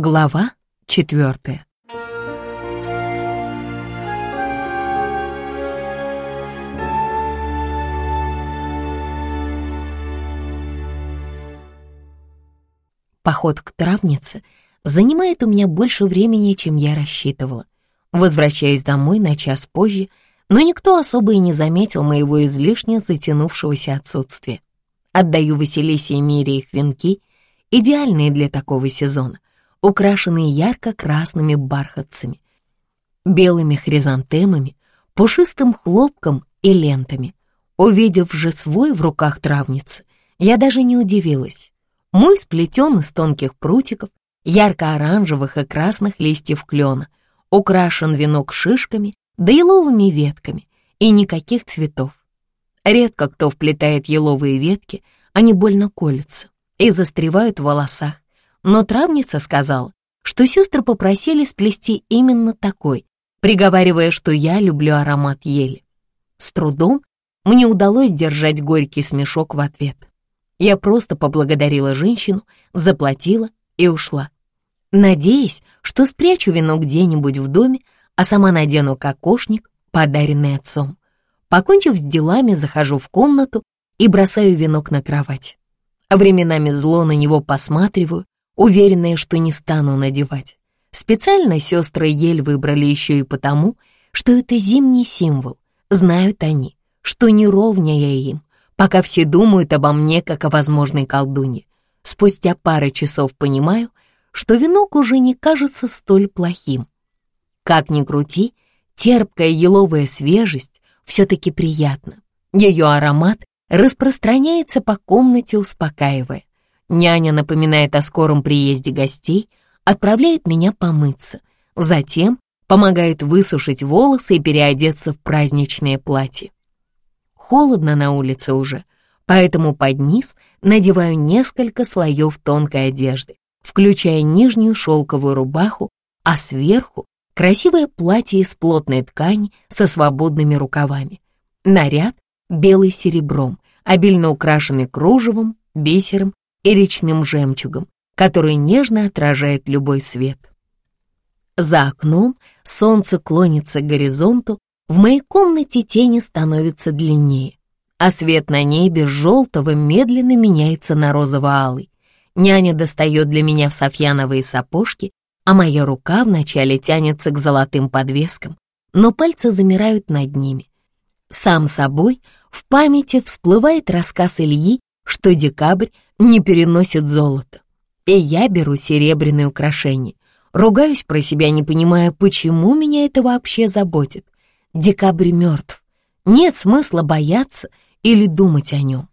Глава четвертая. Поход к травнице занимает у меня больше времени, чем я рассчитывала. Возвращаюсь домой на час позже, но никто особо и не заметил моего излишне затянувшегося отсутствия. Отдаю Василисе и Мире их венки, идеальные для такого сезона, украшенные ярко-красными бархатцами, белыми хризантемами, пушистым хлопком и лентами. Увидев же свой в руках травницы, я даже не удивилась. Мой сплетен из тонких прутиков, ярко-оранжевых и красных листьев клена, украшен венок шишками да еловыми ветками и никаких цветов. Редко кто вплетает еловые ветки, они больно колются и застревают в волосах. Но травница сказала, что сестры попросили сплести именно такой, приговаривая, что я люблю аромат ели. С трудом мне удалось держать горький смешок в ответ. Я просто поблагодарила женщину, заплатила и ушла, надеясь, что спрячу вино где-нибудь в доме, а сама надену кокошник, подаренный отцом. Покончив с делами, захожу в комнату и бросаю венок на кровать. Временами зло на него посматриваю, уверенная, что не стану надевать. Специально сестры ель выбрали еще и потому, что это зимний символ. Знают они, что не ровня я им, пока все думают обо мне как о возможной колдуне. Спустя пары часов понимаю, что венок уже не кажется столь плохим. Как ни крути, терпкая еловая свежесть все-таки приятна. Ее аромат распространяется по комнате, успокаивая. Няня напоминает о скором приезде гостей, отправляет меня помыться, затем помогает высушить волосы и переодеться в праздничное платье. Холодно на улице уже, поэтому под низ надеваю несколько слоев тонкой одежды, включая нижнюю шелковую рубаху, а сверху красивое платье из плотной ткани со свободными рукавами. Наряд белый серебром, обильно украшенный кружевом, бисером и речным жемчугом, который нежно отражает любой свет. За окном солнце клонится к горизонту, в моей комнате тени становятся длиннее, а свет на небе желтого медленно меняется на розово-алый. Няня достает для меня софьяновые сапожки а моя рука вначале тянется к золотым подвескам, но пальцы замирают над ними. Сам собой в памяти всплывает рассказ Ильи, что декабрь не переносит золото. И я беру серебряные украшения. Ругаюсь про себя, не понимая, почему меня это вообще заботит. Декабрь мертв. Нет смысла бояться или думать о нем.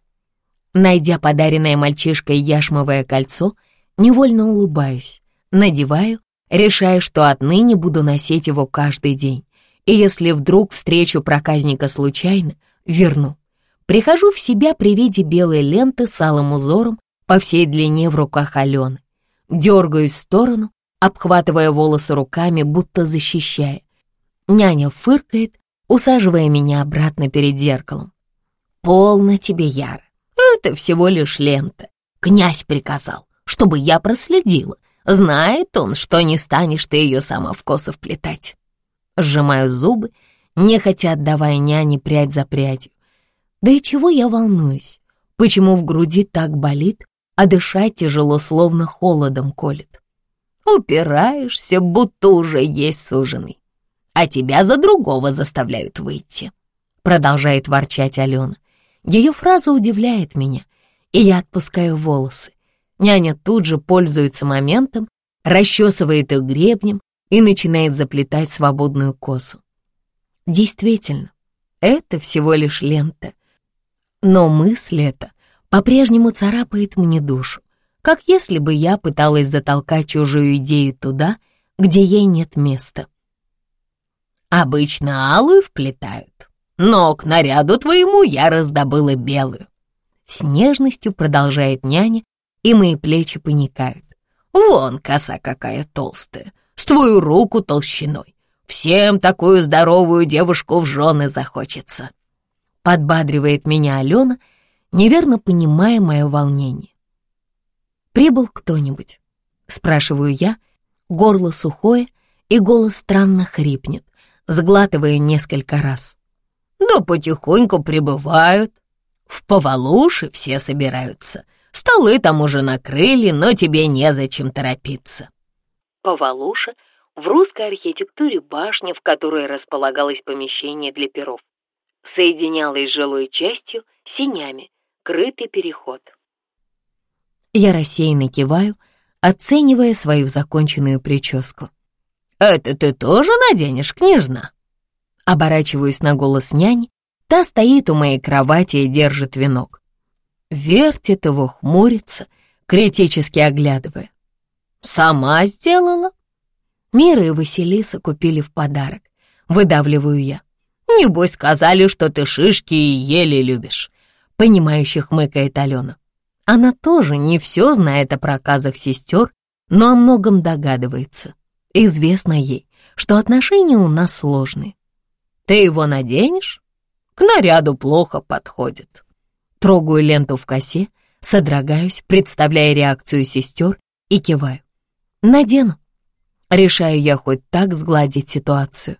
Найдя подаренное мальчишкой яшмовое кольцо, невольно улыбаюсь, надеваю решая, что отныне буду носить его каждый день. И если вдруг встречу проказника случайно, верну. Прихожу в себя при виде белой ленты с алым узором по всей длине в руках Алены. Дергаюсь в сторону, обхватывая волосы руками, будто защищая. Няня фыркает, усаживая меня обратно перед зеркалом. «Полно тебе, Яра, это всего лишь лента. Князь приказал, чтобы я проследила, Знает он, что не станешь ты ее сама в косу вплетать. Сжимаю зубы, нехотя отдавая няне прядь за прядью. Да и чего я волнуюсь? Почему в груди так болит, а дышать тяжело, словно холодом колет? Упираешься, будто уже есть суженый. А тебя за другого заставляют выйти. Продолжает ворчать Алена. Ее фраза удивляет меня, и я отпускаю волосы. Няня тут же пользуется моментом, расчесывает их гребнем и начинает заплетать свободную косу. Действительно, это всего лишь лента. Но мысль эта по-прежнему царапает мне душу, как если бы я пыталась затолкать чужую идею туда, где ей нет места. Обычно алую вплетают, но к наряду твоему я раздобыла белую. С нежностью продолжает няня, и мои плечи поникают. Вон коса какая толстая, с твою руку толщиной. Всем такую здоровую девушку в жены захочется. Подбадривает меня Алена, неверно понимая мое волнение. «Прибыл кто-нибудь?» — спрашиваю я, горло сухое, и голос странно хрипнет, сглатывая несколько раз. «Да потихоньку прибывают. В Повалуши все собираются. Столы там уже накрыли, но тебе незачем торопиться». Повалуша — в русской архитектуре башня, в которой располагалось помещение для перов. Соединялась с жилой частью синями, крытый переход. Я рассеянно киваю, оценивая свою законченную прическу. «Это ты тоже наденешь, княжна?» Оборачиваюсь на голос няни. Та стоит у моей кровати и держит венок. Вертит его, хмурится, критически оглядывая. «Сама сделала?» Мира и Василиса купили в подарок. Выдавливаю я. «Небось, сказали, что ты шишки и ели любишь», — понимающе хмыкает Алена. Она тоже не все знает о проказах сестер, но о многом догадывается. Известно ей, что отношения у нас сложные. Ты его наденешь? К наряду плохо подходит. Трогаю ленту в косе, содрогаюсь, представляя реакцию сестер и киваю. Надену. Решаю я хоть так сгладить ситуацию.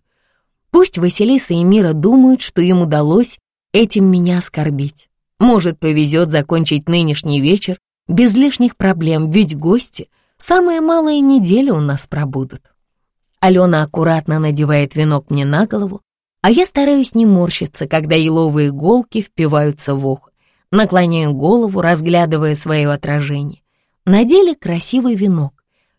Пусть Василиса и Мира думают, что им удалось этим меня оскорбить. Может, повезет закончить нынешний вечер без лишних проблем, ведь гости самые малые недели у нас пробудут. Алена аккуратно надевает венок мне на голову, а я стараюсь не морщиться, когда еловые иголки впиваются в ухо. Наклоняю голову, разглядывая свое отражение. Надели красивый венок.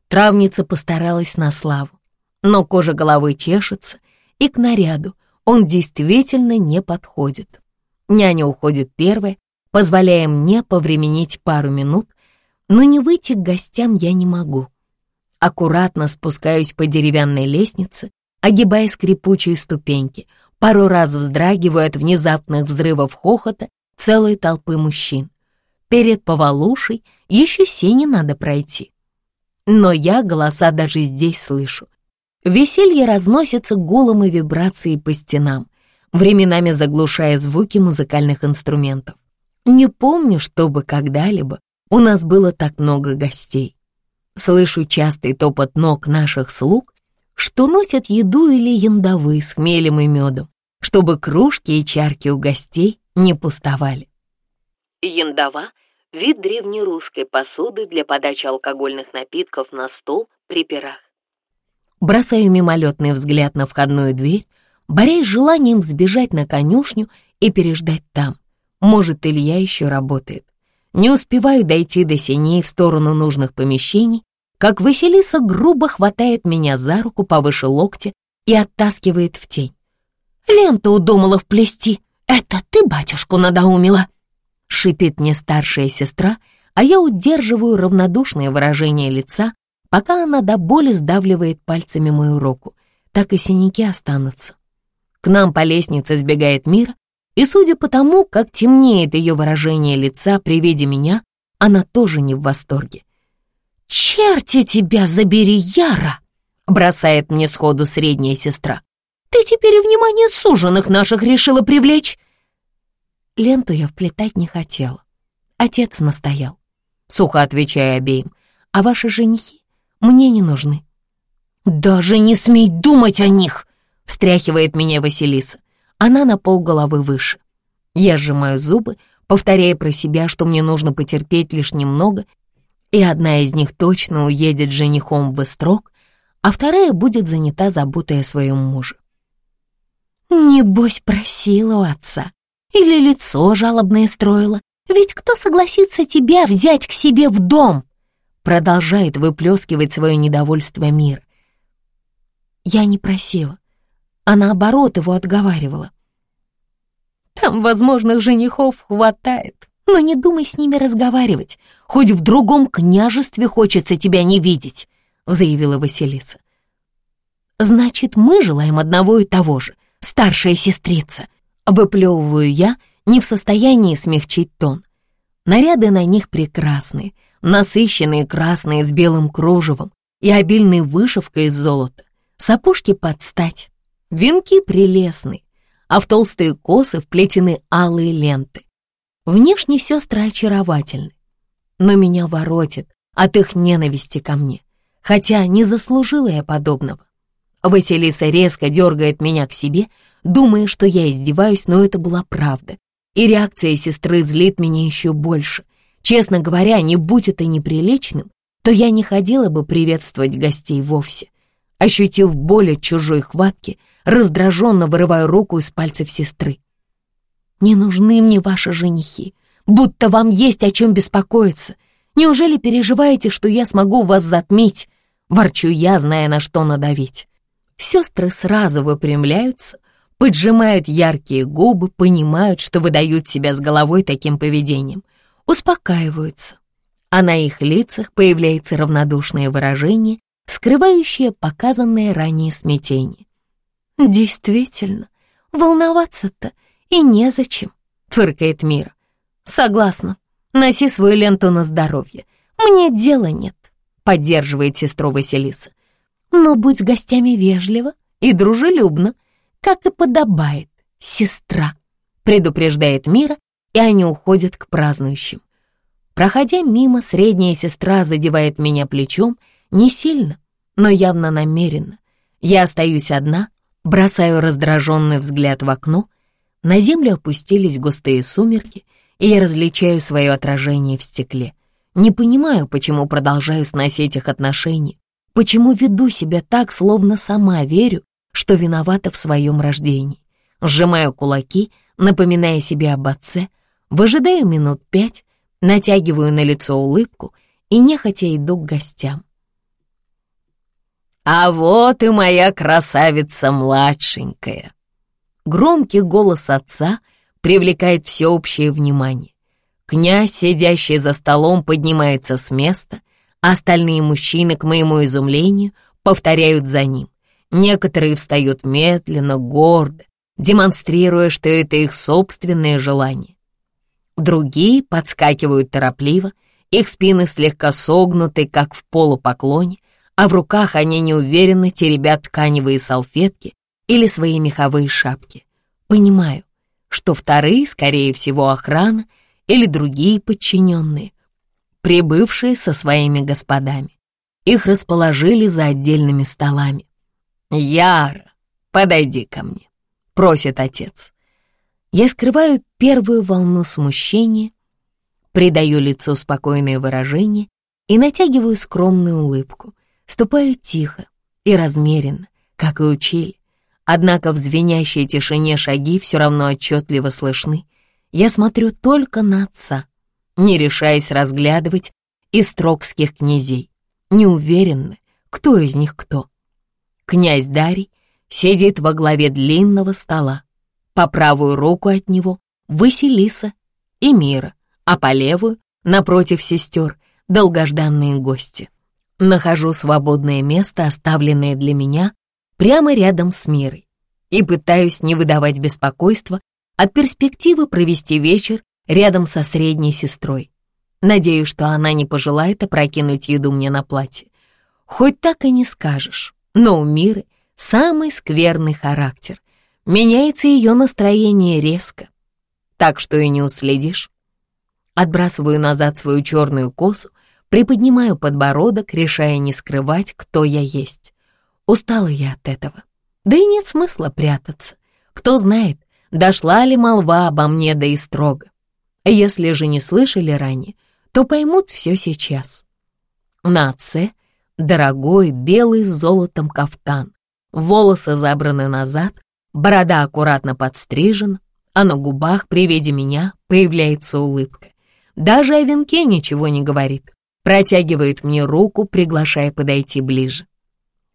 Травница постаралась на славу. Но кожа головы чешется, и к наряду он действительно не подходит. Няня уходит первая, позволяя мне повременить пару минут, но не выйти к гостям я не могу. Аккуратно спускаюсь по деревянной лестнице, огибая скрипучие ступеньки, пару раз вздрагиваю от внезапных взрывов хохота целой толпы мужчин. Перед повалушей еще сене надо пройти. Но я голоса даже здесь слышу. Веселье разносится гулом и вибрацией по стенам временами заглушая звуки музыкальных инструментов. Не помню, чтобы когда-либо у нас было так много гостей. Слышу частый топот ног наших слуг, что носят еду или яндовы с хмелем и медом, чтобы кружки и чарки у гостей не пустовали. Яндова — вид древнерусской посуды для подачи алкогольных напитков на стол при пирах. Бросаю мимолетный взгляд на входную дверь, борясь желанием сбежать на конюшню и переждать там. Может, Илья еще работает. Не успеваю дойти до синей в сторону нужных помещений, как Василиса грубо хватает меня за руку повыше локтя и оттаскивает в тень. «Ленту удумала вплести. Это ты батюшку надоумила!» Шипит мне старшая сестра, а я удерживаю равнодушное выражение лица, пока она до боли сдавливает пальцами мою руку. Так и синяки останутся. К нам по лестнице сбегает Мира, и судя по тому, как темнеет ее выражение лица при виде меня, она тоже не в восторге. «Черти тебя забери, Яра!» — бросает мне сходу средняя сестра. «Ты теперь внимание суженых наших решила привлечь!» Ленту я вплетать не хотела. Отец настоял. Сухо отвечая обеим, а ваши женихи мне не нужны. «Даже не смей думать о них!» встряхивает меня Василиса. Она на полголовы выше. Я сжимаю зубы, повторяя про себя, что мне нужно потерпеть лишь немного, и одна из них точно уедет женихом в Истрок, а вторая будет занята заботой о своем муже. Небось, просила у отца. Или лицо жалобное строила. Ведь кто согласится тебя взять к себе в дом? Продолжает выплескивать свое недовольство мир. Я не просила а наоборот его отговаривала. «Там возможных женихов хватает, но не думай с ними разговаривать, хоть в другом княжестве хочется тебя не видеть», — заявила Василиса. «Значит, мы желаем одного и того же, старшая сестрица», — выплевываю я, не в состоянии смягчить тон. Наряды на них прекрасные, насыщенные красные с белым кружевом и обильной вышивкой из золота, сапожки под стать. Венки прелестны, а в толстые косы вплетены алые ленты. Внешне сестры очаровательны, но меня воротит от их ненависти ко мне. хотя не заслужила я подобного. Василиса резко дергает меня к себе, думая, что я издеваюсь, но это была правда. И реакция сестры злит меня еще больше. Честно говоря, не будь это неприличным, то я не ходила бы приветствовать гостей вовсе. Ощутив боль от чужой хватки, раздраженно вырываю руку из пальцев сестры. «Не нужны мне ваши женихи, будто вам есть о чем беспокоиться. Неужели переживаете, что я смогу вас затмить?» Ворчу я, зная, на что надавить. Сестры сразу выпрямляются, поджимают яркие губы, понимают, что выдают себя с головой таким поведением, успокаиваются. А на их лицах появляется равнодушное выражение, скрывающее показанное ранее смятение. «Действительно, волноваться-то и незачем», — фыркает Мира. «Согласна, носи свою ленту на здоровье. Мне дела нет», — поддерживает сестру Василиса. «Но будь гостями вежливо и дружелюбно, как и подобает, сестра», — предупреждает Мира, и они уходят к празднующим. Проходя мимо, средняя сестра задевает меня плечом, не сильно, но явно намеренно. Я остаюсь одна, бросаю раздраженный взгляд в окно. На землю опустились густые сумерки, и я различаю свое отражение в стекле. Не понимаю, почему продолжаю сносить их отношения, почему веду себя так, словно сама верю, что виновата в своем рождении. Сжимаю кулаки, напоминая себе об отце, выжидаю минут пять, натягиваю на лицо улыбку и нехотя иду к гостям. «А вот и моя красавица младшенькая!» Громкий голос отца привлекает всеобщее внимание. Князь, сидящий за столом, поднимается с места, остальные мужчины, к моему изумлению, повторяют за ним. Некоторые встают медленно, гордо, демонстрируя, что это их собственное желание. Другие подскакивают торопливо, их спины слегка согнуты, как в полупоклоне, а в руках они неуверенно теребят тканевые салфетки или свои меховые шапки. Понимаю, что вторые, скорее всего, охрана или другие подчиненные, прибывшие со своими господами. Их расположили за отдельными столами. «Яра, подойди ко мне», — просит отец. Я скрываю первую волну смущения, придаю лицу спокойное выражение и натягиваю скромную улыбку. Ступаю тихо и размеренно, как и учили. Однако в звенящей тишине шаги все равно отчетливо слышны. Я смотрю только на отца, не решаясь разглядывать истрокских князей, не уверенно, кто из них кто. Князь Дарий сидит во главе длинного стола. По правую руку от него Василиса и Мира, а по левую, напротив сестер, долгожданные гости. Нахожу свободное место, оставленное для меня, прямо рядом с Мирой, и пытаюсь не выдавать беспокойства от перспективы провести вечер рядом со средней сестрой. Надеюсь, что она не пожелает опрокинуть еду мне на платье. Хоть так и не скажешь, но у Миры самый скверный характер. Меняется ее настроение резко, так что и не уследишь. Отбрасываю назад свою черную косу, Приподнимаю подбородок, решая не скрывать, кто я есть. Устала я от этого. Да и нет смысла прятаться. Кто знает, дошла ли молва обо мне да и строго. Если же не слышали ранее, то поймут все сейчас. На отце дорогой белый с золотом кафтан, волосы забраны назад, борода аккуратно подстрижена, а на губах при виде меня появляется улыбка. Даже о венке ничего не говорит протягивает мне руку, приглашая подойти ближе.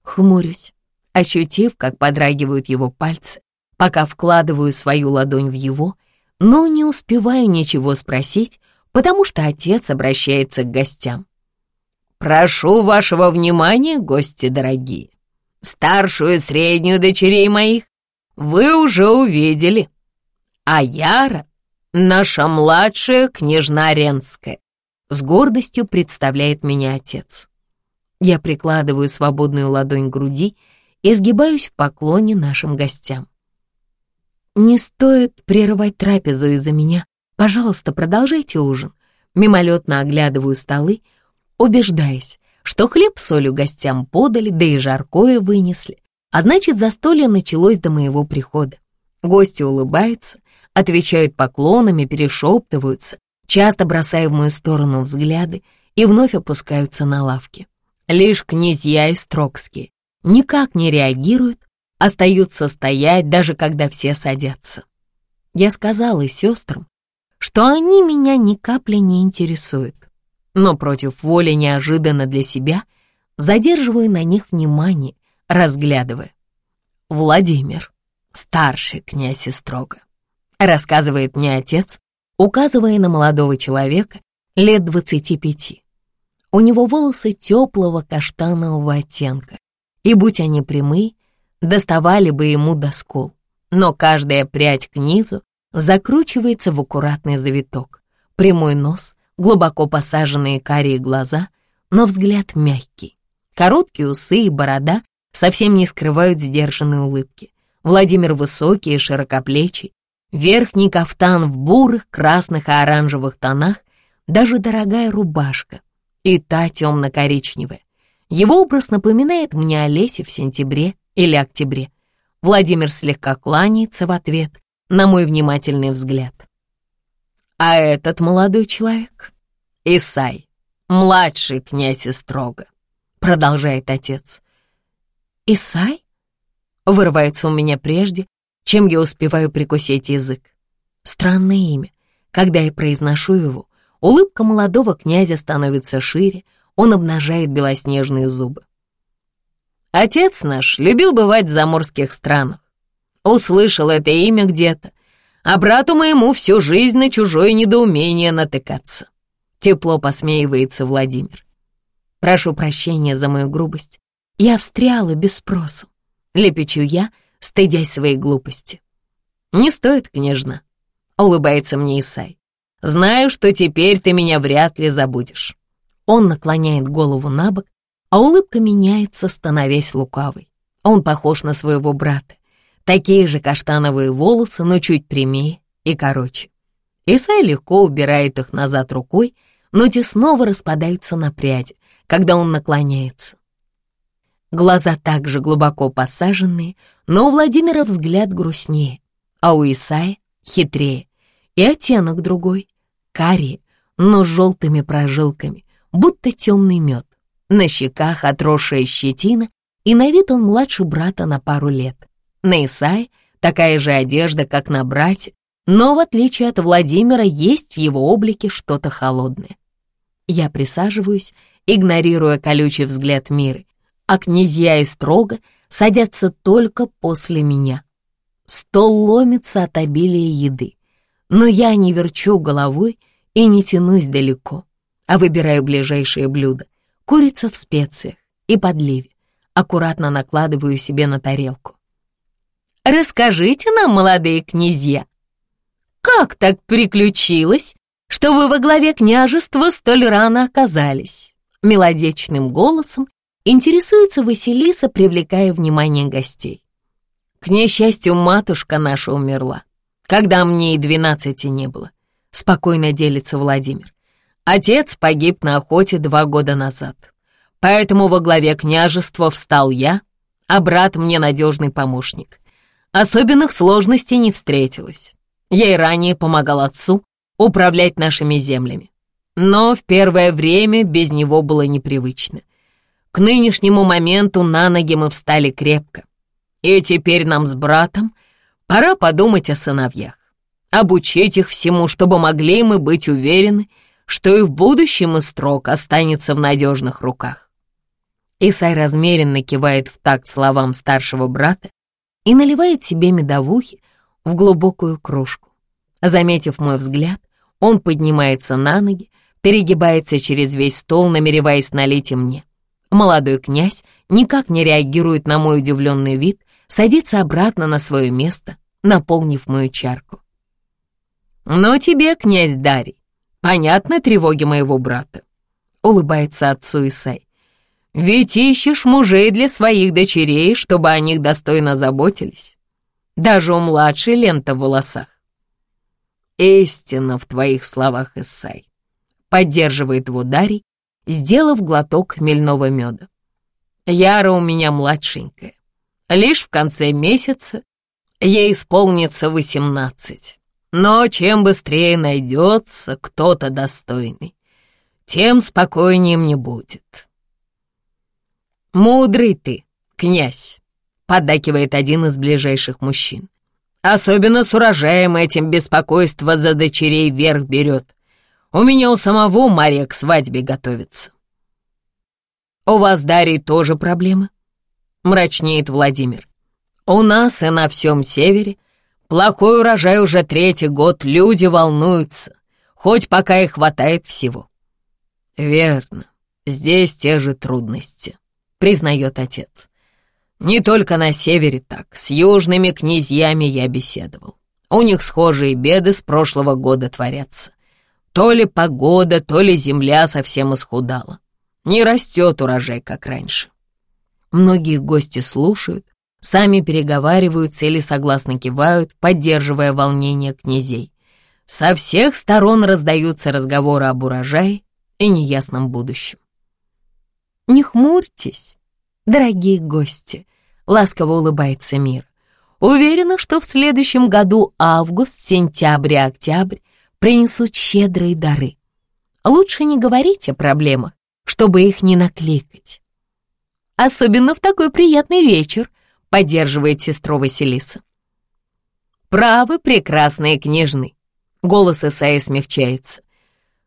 Хмурюсь, ощутив, как подрагивают его пальцы, пока вкладываю свою ладонь в его, но не успеваю ничего спросить, потому что отец обращается к гостям. «Прошу вашего внимания, гости дорогие. Старшую и среднюю дочерей моих вы уже увидели, а Яра — наша младшая княжна Ренская. С гордостью представляет меня отец. Я прикладываю свободную ладонь к груди и сгибаюсь в поклоне нашим гостям. Не стоит прерывать трапезу из-за меня. Пожалуйста, продолжайте ужин. Мимолетно оглядываю столы, убеждаясь, что хлеб с солью гостям подали, да и жаркое вынесли, а значит, застолье началось до моего прихода. Гости улыбаются, отвечают поклонами, перешептываются, часто бросая в мою сторону взгляды и вновь опускаются на лавки. Лишь князья и строкские никак не реагируют, остаются стоять, даже когда все садятся. Я сказала сестрам, что они меня ни капли не интересуют, но против воли неожиданно для себя задерживаю на них внимание, разглядывая. Владимир, старший князь и строго, рассказывает мне отец, указывая на молодого человека лет двадцати пяти. У него волосы теплого каштанового оттенка, и будь они прямые, доставали бы ему до скул. Но каждая прядь к низу закручивается в аккуратный завиток. Прямой нос, глубоко посаженные карие глаза, но взгляд мягкий. Короткие усы и борода совсем не скрывают сдержанной улыбки. Владимир высокий и широкоплечий, верхний кафтан в бурых, красных и оранжевых тонах, даже дорогая рубашка, и та темно-коричневая. Его образ напоминает мне о в сентябре или октябре. Владимир слегка кланяется в ответ на мой внимательный взгляд. А этот молодой человек — Исай, младший князь Строго, продолжает отец. Исай? Вырывается у меня прежде, чем я успеваю прикусить язык. Странное имя. Когда я произношу его, улыбка молодого князя становится шире, он обнажает белоснежные зубы. Отец наш любил бывать в заморских странах. Услышал это имя где-то, а брату моему всю жизнь на чужое недоумение натыкаться. Тепло посмеивается Владимир. Прошу прощения за мою грубость. Я встряла без спросу. Лепечу я, стыдясь своей глупости. Не стоит, княжна, улыбается мне Исай. Знаю, что теперь ты меня вряд ли забудешь. Он наклоняет голову на бок, а улыбка меняется, становясь лукавой. Он похож на своего брата. Такие же каштановые волосы, но чуть прямее и короче. Исай легко убирает их назад рукой, но те снова распадаются на пряди, когда он наклоняется. Глаза также глубоко посаженные, но у Владимира взгляд грустнее, а у Исая хитрее. И оттенок другой, карий, но с желтыми прожилками, будто темный мед. На щеках отросшая щетина, и на вид он младше брата на пару лет. На Исае такая же одежда, как на брате, но в отличие от Владимира есть в его облике что-то холодное. Я присаживаюсь, игнорируя колючий взгляд Миры, а князья и строго садятся только после меня. Стол ломится от обилия еды, но я не верчу головой и не тянусь далеко а выбираю ближайшее блюдо. Курица в специях и подливе. Аккуратно накладываю себе на тарелку. «Расскажите нам, молодые князья, как так приключилось, что вы во главе княжества столь рано оказались?» Мелодичным голосом интересуется Василиса, привлекая внимание гостей. К несчастью, матушка наша умерла, когда мне и двенадцати не было. Спокойно делится Владимир. Отец погиб на охоте два года назад. Поэтому во главе княжества встал я, а брат мне надежный помощник. Особенных сложностей не встретилось. Я и ранее помогал отцу управлять нашими землями. Но в первое время без него было непривычно. К нынешнему моменту на ноги мы встали крепко. И теперь нам с братом пора подумать о сыновьях. Обучить их всему, чтобы могли мы быть уверены, что и в будущем Истрок останется в надежных руках. Исай размеренно кивает в такт словам старшего брата и наливает себе медовухи в глубокую кружку. Заметив мой взгляд, он поднимается на ноги, перегибается через весь стол, намереваясь налить и мне. Молодой князь никак не реагирует на мой удивленный вид, садится обратно на свое место, наполнив мою чарку. «Но тебе, князь Дарий, Понятны тревоги моего брата?» — улыбается отцу Исай. «Ведь ищешь мужей для своих дочерей, чтобы о них достойно заботились. Даже у младшей лента в волосах». «Истина в твоих словах, Исай», — поддерживает его Дарий, сделав глоток хмельного меда. Яра у меня младшенькая. Лишь в конце месяца ей исполнится восемнадцать. Но чем быстрее найдется кто-то достойный, тем спокойнее мне будет. «Мудрый ты, князь», — поддакивает один из ближайших мужчин. «Особенно с урожаем этим беспокойство за дочерей вверх берет. У меня у самого Мария к свадьбе готовится». «У вас, Дарья, тоже проблемы?» — мрачнеет Владимир. «У нас и на всем севере плохой урожай уже третий год, люди волнуются, хоть пока и хватает всего». «Верно, здесь те же трудности», — признает отец. «Не только на севере так, с южными князьями я беседовал. У них схожие беды с прошлого года творятся. То ли погода, то ли земля совсем исхудала. Не растет урожай, как раньше. Многие гости слушают, сами переговариваются или согласно кивают, поддерживая волнение князей. Со всех сторон раздаются разговоры об урожае и неясном будущем. «Не хмурьтесь, дорогие гости», — ласково улыбается мир. «Уверена, что в следующем году август, сентябрь октябрь принесут щедрые дары. Лучше не говорить о проблемах, чтобы их не накликать. Особенно в такой приятный вечер, поддерживает сестру Василиса. Правы, прекрасные княжны. Голос Исаи смягчается.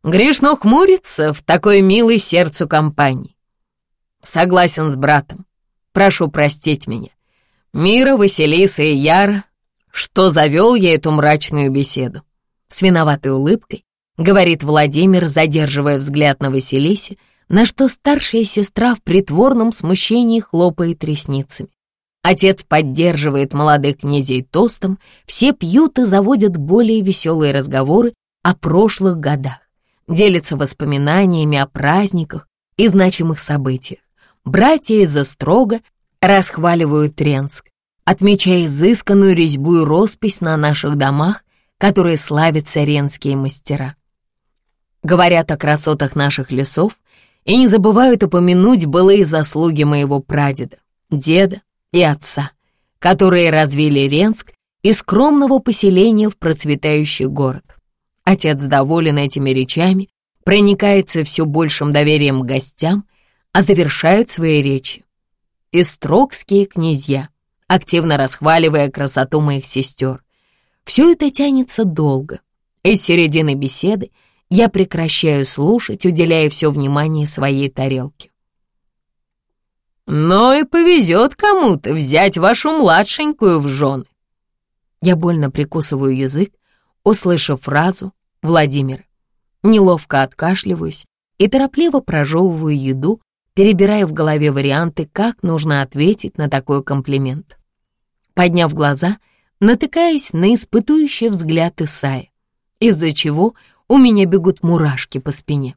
Грешно хмуриться в такой милой сердцу компании. Согласен с братом. Прошу простить меня. Мира, Василиса и Яра, что завел я эту мрачную беседу. С виноватой улыбкой говорит Владимир, задерживая взгляд на Василисе, на что старшая сестра в притворном смущении хлопает ресницами. Отец поддерживает молодых князей тостом, все пьют и заводят более веселые разговоры о прошлых годах, делятся воспоминаниями о праздниках и значимых событиях. Братья из-за строго расхваливают Тренск, отмечая изысканную резьбу и роспись на наших домах, которые славятся ренские мастера. Говорят о красотах наших лесов и не забывают упомянуть былые заслуги моего прадеда, деда и отца, которые развили Ренск из скромного поселения в процветающий город. Отец доволен этими речами, проникается все большим доверием к гостям, а завершают свои речи. Истрокские князья, активно расхваливая красоту моих сестер. Все это тянется долго. Из середины беседы я прекращаю слушать, уделяя все внимание своей тарелке. «Но и повезет кому-то взять вашу младшенькую в жены». Я больно прикусываю язык, услышав фразу «Владимир». Неловко откашливаюсь и торопливо прожевываю еду, перебирая в голове варианты, как нужно ответить на такой комплимент. Подняв глаза, натыкаюсь на испытующий взгляд Исая, из-за чего у меня бегут мурашки по спине.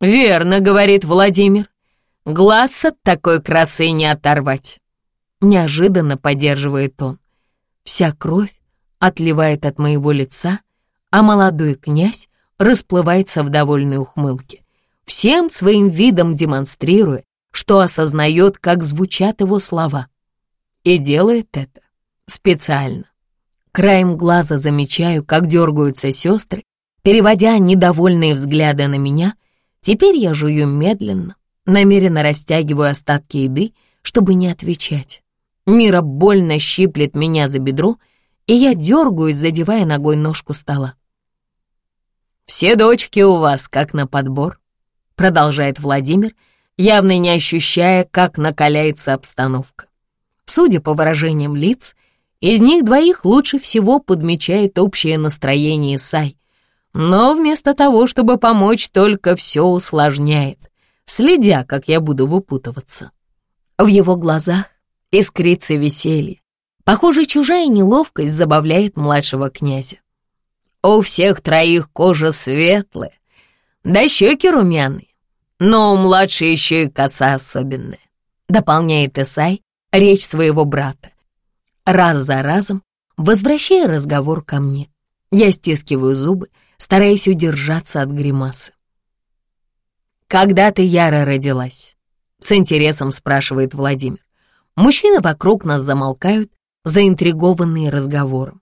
«Верно», — говорит Владимир, — «глаз от такой красы не оторвать». Неожиданно поддерживает он. Вся кровь отливает от моего лица, а молодой князь расплывается в довольной ухмылке, всем своим видом демонстрируя, что осознает, как звучат его слова. И делает это специально. Краем глаза замечаю, как дергаются сестры Переводя недовольные взгляды на меня, теперь я жую медленно, намеренно растягиваю остатки еды, чтобы не отвечать. Мира больно щиплет меня за бедро, и я дергаюсь, задевая ногой ножку стола. «Все дочки у вас как на подбор», — продолжает Владимир, явно не ощущая, как накаляется обстановка. Судя по выражениям лиц, из них двоих лучше всего подмечает общее настроение Сай, но вместо того, чтобы помочь, только все усложняет, следя, как я буду выпутываться. В его глазах искрится веселье. Похоже, чужая неловкость забавляет младшего князя. У всех троих кожа светлая, да щеки румяные, но у младшей еще и коса особенная, дополняет Исай речь своего брата, раз за разом возвращая разговор ко мне. Я стискиваю зубы, стараясь удержаться от гримасы. когда ты, Яра, родилась?» — с интересом спрашивает Владимир. Мужчины вокруг нас замолкают, заинтригованные разговором.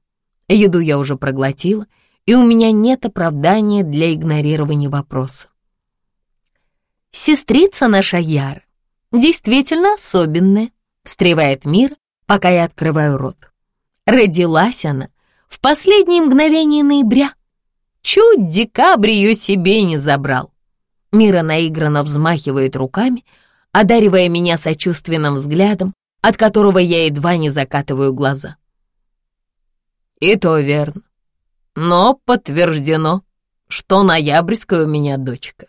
Еду я уже проглотила, и у меня нет оправдания для игнорирования вопроса. «Сестрица наша Яра действительно особенная», — встревает Мир, пока я открываю рот. Родилась она в последние мгновения ноября. Чуть декабрь ее себе не забрал. Мира наигранно взмахивает руками, одаривая меня сочувственным взглядом, от которого я едва не закатываю глаза. И то верно. Но подтверждено, что ноябрьская у меня дочка.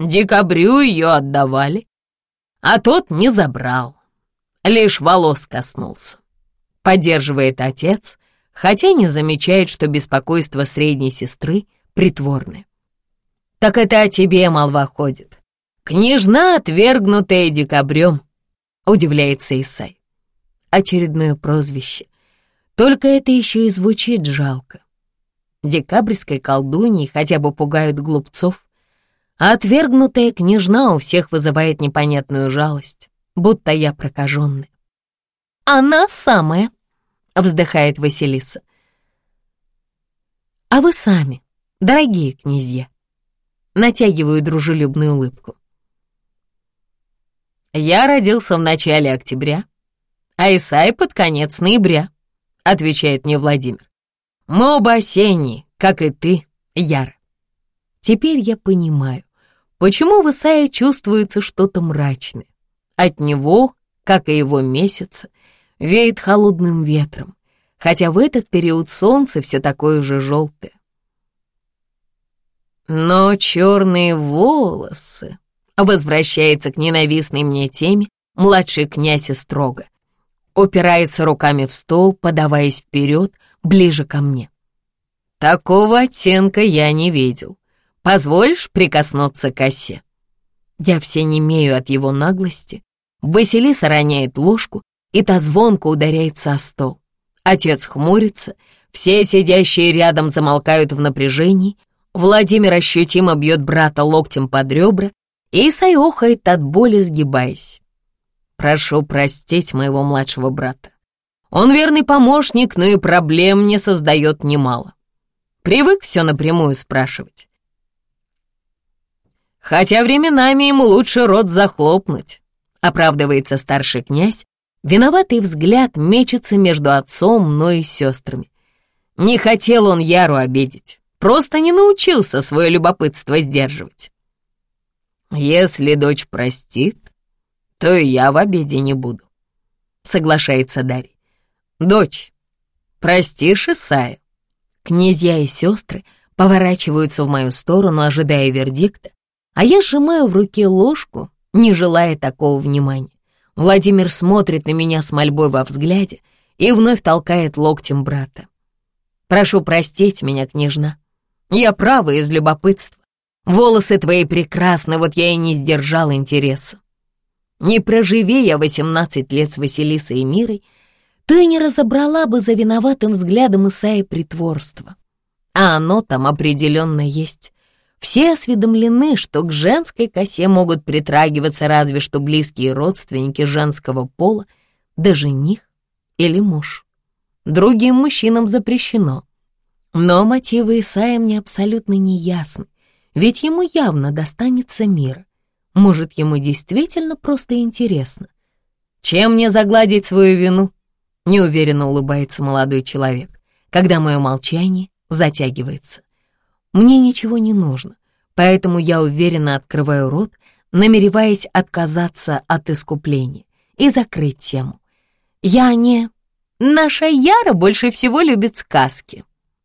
Декабрю ее отдавали, а тот не забрал. Лишь волос коснулся. Поддерживает отец, хотя не замечает, что беспокойство средней сестры притворны. Так это о тебе молва ходит. Княжна, отвергнутая декабрем, удивляется Исай. Очередное прозвище. Только это еще и звучит жалко. Декабрьской колдуньи хотя бы пугают глупцов, а отвергнутая княжна у всех вызывает непонятную жалость, будто я прокаженная. «Она самая», — вздыхает Василиса. «А вы сами, дорогие князья», — натягиваю дружелюбную улыбку. «Я родился в начале октября, а Исай под конец ноября», — отвечает мне Владимир. «Мы оба осенние, как и ты, Яр». Теперь я понимаю, почему в Исае чувствуется что-то мрачное. От него, как и его месяца, веет холодным ветром, хотя в этот период солнце все такое же желтое. Но черные волосы... Возвращается к ненавистной мне теме младший князь и строго. Упирается руками в стол, подаваясь вперед, ближе ко мне. Такого оттенка я не видел. Позволишь прикоснуться к осе? Я все немею от его наглости. Василиса роняет ложку, и та звонко ударяется о стол. Отец хмурится, все сидящие рядом замолкают в напряжении. Владимир ощутимо бьет брата локтем под ребра, и Исай охает от боли, сгибаясь. Прошу простить моего младшего брата. Он верный помощник, но и проблем не создает немало. Привык все напрямую спрашивать. Хотя временами ему лучше рот захлопнуть, оправдывается старший князь, Виноватый взгляд мечется между отцом, мной и сестрами. Не хотел он Яру обидеть, просто не научился свое любопытство сдерживать. Если дочь простит, то и я в обиде не буду, соглашается Дарья. Дочь, простишь Исая? Князья и сестры поворачиваются в мою сторону, ожидая вердикта, а я сжимаю в руке ложку, не желая такого внимания. Владимир смотрит на меня с мольбой во взгляде и вновь толкает локтем брата. «Прошу простить меня, княжна. Я права из любопытства. Волосы твои прекрасны, вот я и не сдержал интереса. Не проживи я восемнадцать лет с Василисой и Мирой, то и не разобрала бы за виноватым взглядом Исаи притворства. А оно там определенно есть. Все осведомлены, что к женской косе могут притрагиваться разве что близкие родственники женского пола, да жених или муж. Другим мужчинам запрещено. Но мотивы Исаия мне абсолютно не ясны, ведь ему явно достанется мир. Может, ему действительно просто интересно. Чем мне загладить свою вину? Неуверенно улыбается молодой человек, когда мое молчание затягивается. Мне ничего не нужно, поэтому я уверенно открываю рот, намереваясь отказаться от искупления и закрыть тему. Я не... Наша Яра больше всего любит сказки.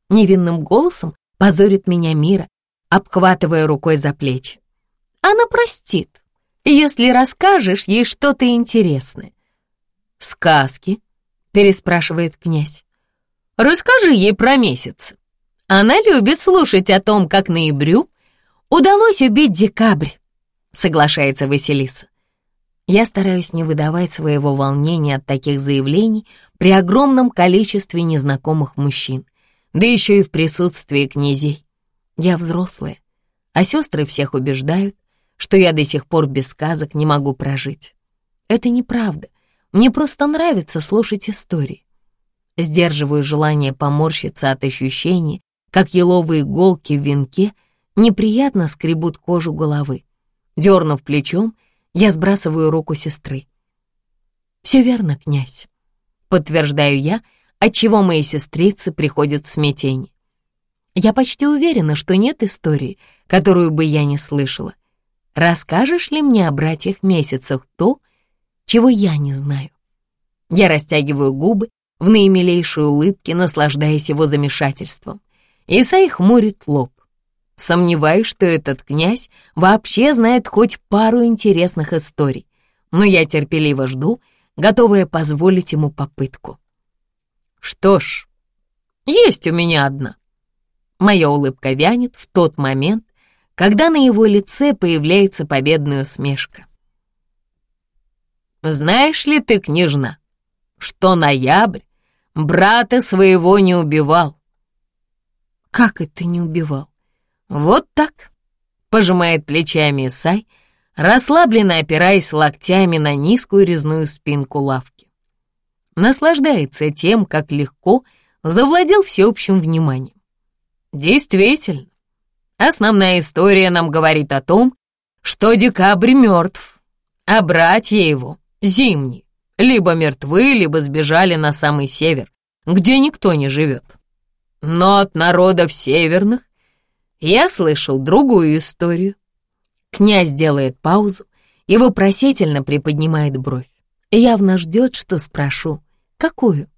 Невинным голосом позорит меня Мира, обхватывая рукой за плечи. Она простит, если расскажешь ей что-то интересное. «Сказки?» — переспрашивает князь. «Расскажи ей про месяц. Она любит слушать о том, как ноябрю удалось убить декабрь», — соглашается Василиса. Я стараюсь не выдавать своего волнения от таких заявлений при огромном количестве незнакомых мужчин, да еще и в присутствии князей. Я взрослая, а сестры всех убеждают, что я до сих пор без сказок не могу прожить. Это неправда. Мне просто нравится слушать истории. Сдерживаю желание поморщиться от ощущения, как еловые иголки в венке неприятно скребут кожу головы. Дернув плечом, я сбрасываю руку сестры. «Все верно, князь», — подтверждаю я, отчего моей сестрице приходит смятение. Я почти уверена, что нет истории, которую бы я не слышала. Расскажешь ли мне о братьях месяцах то, чего я не знаю? Я растягиваю губы в наимилейшей улыбке, наслаждаясь его замешательством. Исай хмурит лоб. Сомневаюсь, что этот князь вообще знает хоть пару интересных историй, но я терпеливо жду, готовая позволить ему попытку. Что ж, есть у меня одна. Моя улыбка вянет в тот момент, когда на его лице появляется победная усмешка. «Знаешь ли ты, княжна, что ноябрь брата своего не убивал?» «Как это не убивал?» «Вот так», — пожимает плечами Исай, расслабленно опираясь локтями на низкую резную спинку лавки. Наслаждается тем, как легко завладел всеобщим вниманием. Действительно, основная история нам говорит о том, что декабрь мертв, а братья его, зимние, либо мертвы, либо сбежали на самый север, где никто не живет. Но от народов северных я слышал другую историю. Князь делает паузу и вопросительно приподнимает бровь. Явно ждет, что спрошу, какую.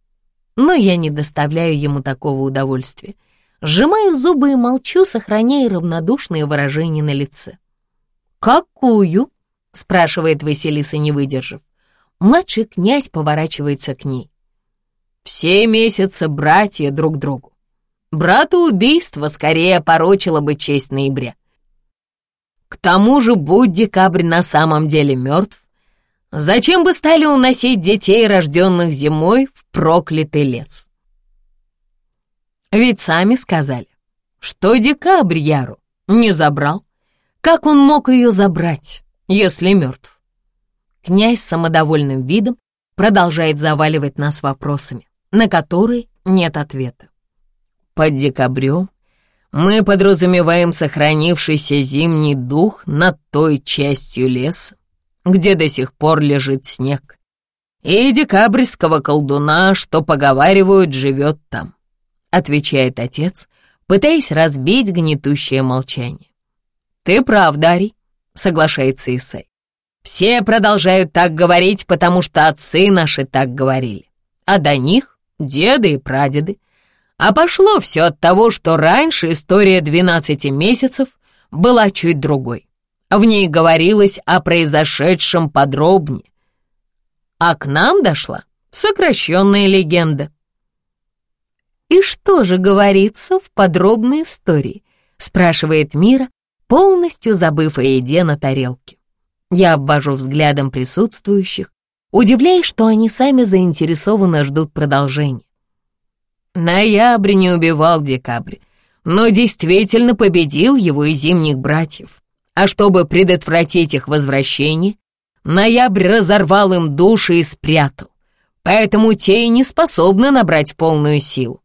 Но я не доставляю ему такого удовольствия. Сжимаю зубы и молчу, сохраняя равнодушное выражение на лице. «Какую?» — спрашивает Василиса, не выдержав. Младший князь поворачивается к ней. «Все месяцы братья друг другу. Брату убийство скорее опорочило бы честь ноября. К тому же, будь декабрь на самом деле мертв, зачем бы стали уносить детей, рожденных зимой, в проклятый лес?» Ведь сами сказали, что декабрь Яру не забрал. Как он мог ее забрать, если мертв? Князь с самодовольным видом продолжает заваливать нас вопросами, на которые нет ответа. Под декабрем мы подразумеваем сохранившийся зимний дух над той частью леса, где до сих пор лежит снег, и декабрьского колдуна, что, поговаривают, живет там. — отвечает отец, пытаясь разбить гнетущее молчание. «Ты прав, Дарий», — соглашается Исай. «Все продолжают так говорить, потому что отцы наши так говорили, а до них — деды и прадеды. А пошло все от того, что раньше история двенадцати месяцев была чуть другой. В ней говорилось о произошедшем подробнее. А к нам дошла сокращенная легенда — «И что же говорится в подробной истории?» — спрашивает Мира, полностью забыв о еде на тарелке. Я обвожу взглядом присутствующих, удивляясь, что они сами заинтересованно ждут продолжения. Ноябрь не убивал декабрь, но действительно победил его и зимних братьев. А чтобы предотвратить их возвращение, ноябрь разорвал им души и спрятал, поэтому те и не способны набрать полную силу.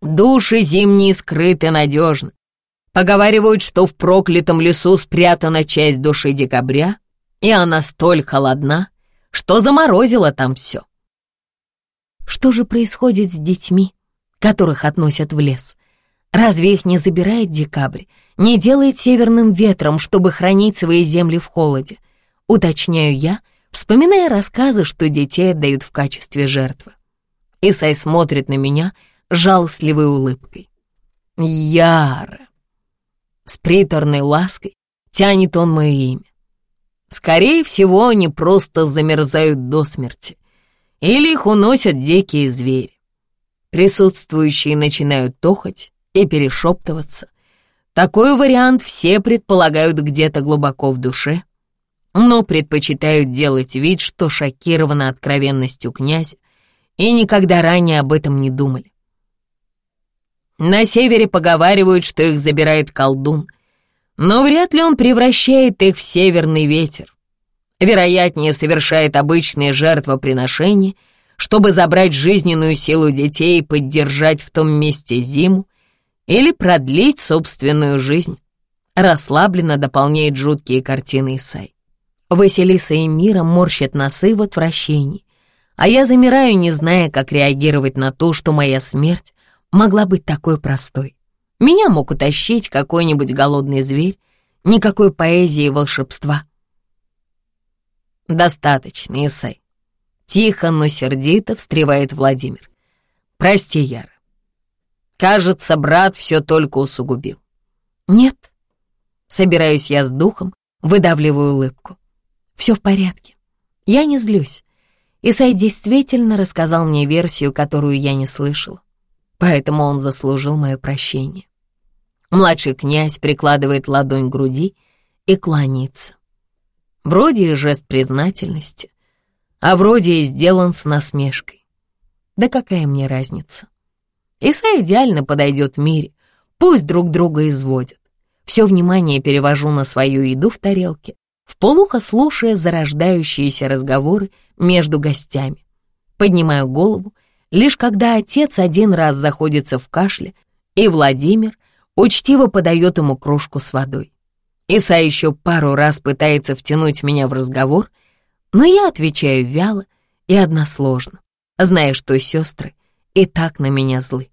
Души зимние скрыты надежно. Поговаривают, что в проклятом лесу спрятана часть души декабря, и она столь холодна, что заморозила там все. Что же происходит с детьми, которых относят в лес? Разве их не забирает декабрь, не делает северным ветром, чтобы хранить свои земли в холоде? Уточняю я, вспоминая рассказы, что детей отдают в качестве жертвы. Исай смотрит на меня — жалостливой улыбкой. Яра. С приторной лаской тянет он мое имя. Скорее всего, они просто замерзают до смерти. Или их уносят дикие звери. Присутствующие начинают тохать и перешептываться. Такой вариант все предполагают где-то глубоко в душе, но предпочитают делать вид, что шокированы откровенностью князя и никогда ранее об этом не думали. На севере поговаривают, что их забирает колдун. но вряд ли он превращает их в северный ветер. Вероятнее, совершает обычные жертвоприношения, чтобы забрать жизненную силу детей и поддержать в том месте зиму или продлить собственную жизнь. Расслабленно дополняет жуткие картины Исай. Василиса и Мира морщат носы в отвращении, а я замираю, не зная, как реагировать на то, что моя смерть могла быть такой простой. Меня мог утащить какой-нибудь голодный зверь, никакой поэзии и волшебства. Достаточно, Исай. Тихо, но сердито встревает Владимир. Прости, Яра. Кажется, брат все только усугубил. Нет. Собираюсь я с духом, выдавливаю улыбку. Все в порядке. Я не злюсь. Исай действительно рассказал мне версию, которую я не слышала. Поэтому он заслужил мое прощение. Младший князь прикладывает ладонь к груди и кланяется. Вроде и жест признательности, а вроде и сделан с насмешкой. Да какая мне разница? Иса идеально подойдет в мире, пусть друг друга изводят. Все внимание перевожу на свою еду в тарелке, в полухо слушая зарождающиеся разговоры между гостями. Поднимаю голову, лишь когда отец один раз заходится в кашле, и Владимир учтиво подает ему кружку с водой. Иса еще пару раз пытается втянуть меня в разговор, но я отвечаю вяло и односложно, зная, что сестры и так на меня злы.